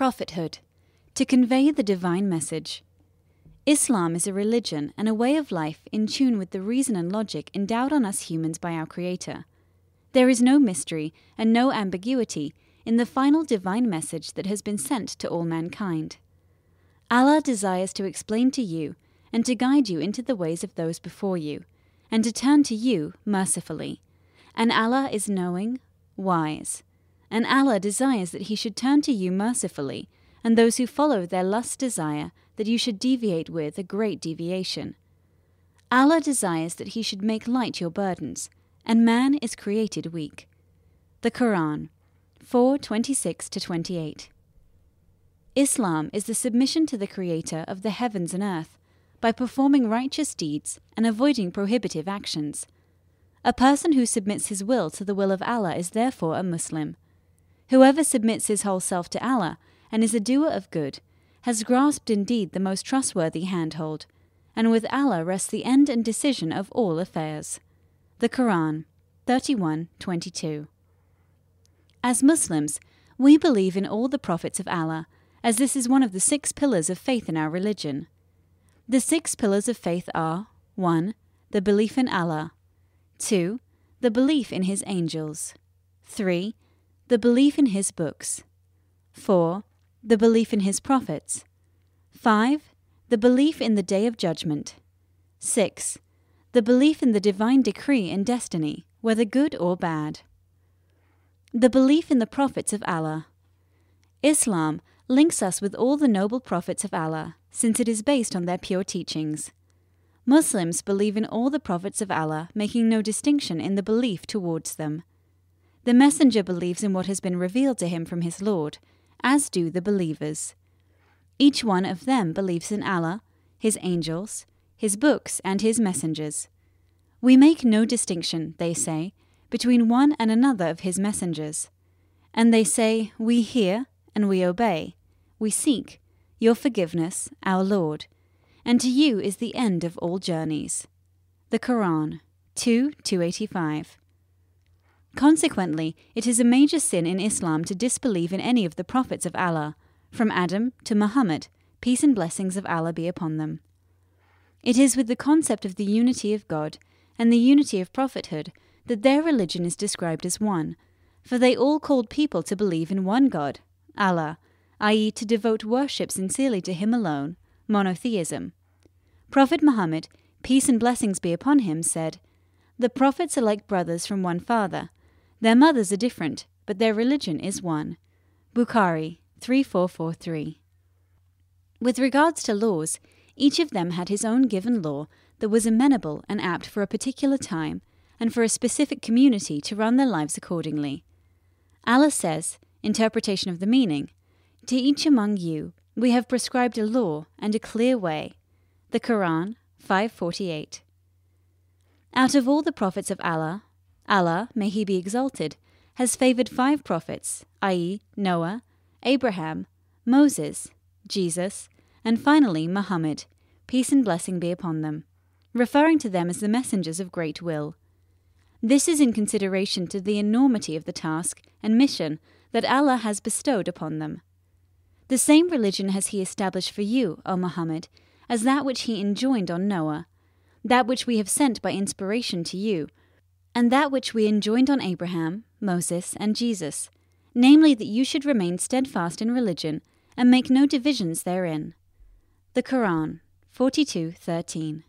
Prophethood to convey the divine message. Islam is a religion and a way of life in tune with the reason and logic endowed on us humans by our Creator. There is no mystery and no ambiguity in the final divine message that has been sent to all mankind. Allah desires to explain to you and to guide you into the ways of those before you, and to turn to you mercifully. And Allah is knowing, wise. And Allah desires that He should turn to you mercifully, and those who follow their lust desire that you should deviate with a great deviation. Allah desires that He should make light your burdens, and man is created weak. The Quran 4:26 to 28. Islam is the submission to the Creator of the heavens and earth by performing righteous deeds and avoiding prohibitive actions. A person who submits his will to the will of Allah is therefore a Muslim. Whoever submits his whole self to Allah and is a doer of good has grasped indeed the most trustworthy handhold, and with Allah rests the end and decision of all affairs. The Quran 31:22. As Muslims, we believe in all the prophets of Allah, as this is one of the six pillars of faith in our religion. The six pillars of faith are 1. The belief in Allah, 2. The belief in His angels, 3. The belief in His books, 4. The belief in His prophets, 5. The belief in the Day of Judgment, 6. The belief in the divine decree and destiny, whether good or bad. The belief in the prophets of Allah. Islam links us with all the noble prophets of Allah since it is based on their pure teachings. Muslims believe in all the prophets of Allah, making no distinction in the belief towards them. The messenger believes in what has been revealed to him from his Lord, as do the believers. Each one of them believes in Allah, His angels, His books, and His messengers. We make no distinction, they say, between one and another of His messengers. And they say, We hear and we obey, we seek your forgiveness, our Lord, and to you is the end of all journeys. The Quran 2 285. Consequently, it is a major sin in Islam to disbelieve in any of the prophets of Allah, from Adam to Muhammad, peace and blessings of Allah be upon them. It is with the concept of the unity of God and the unity of prophethood that their religion is described as one, for they all called people to believe in one God, Allah, i.e., to devote worship sincerely to Him alone, monotheism. Prophet Muhammad, peace and blessings be upon him, said, The prophets are like brothers from one father. Their mothers are different, but their religion is one. Bukhari 3443. With regards to laws, each of them had his own given law that was amenable and apt for a particular time and for a specific community to run their lives accordingly. Allah says, interpretation of the meaning, to each among you we have prescribed a law and a clear way. The Quran 548. Out of all the prophets of Allah, Allah, may he be exalted, has favored five prophets, i.e., Noah, Abraham, Moses, Jesus, and finally Muhammad, peace and blessing be upon them, referring to them as the messengers of great will. This is in consideration to the enormity of the task and mission that Allah has bestowed upon them. The same religion has he established for you, O Muhammad, as that which he enjoined on Noah, that which we have sent by inspiration to you, and that which we enjoined on Abraham, Moses, and Jesus, namely that you should remain steadfast in religion and make no divisions therein. The Quran 42:13.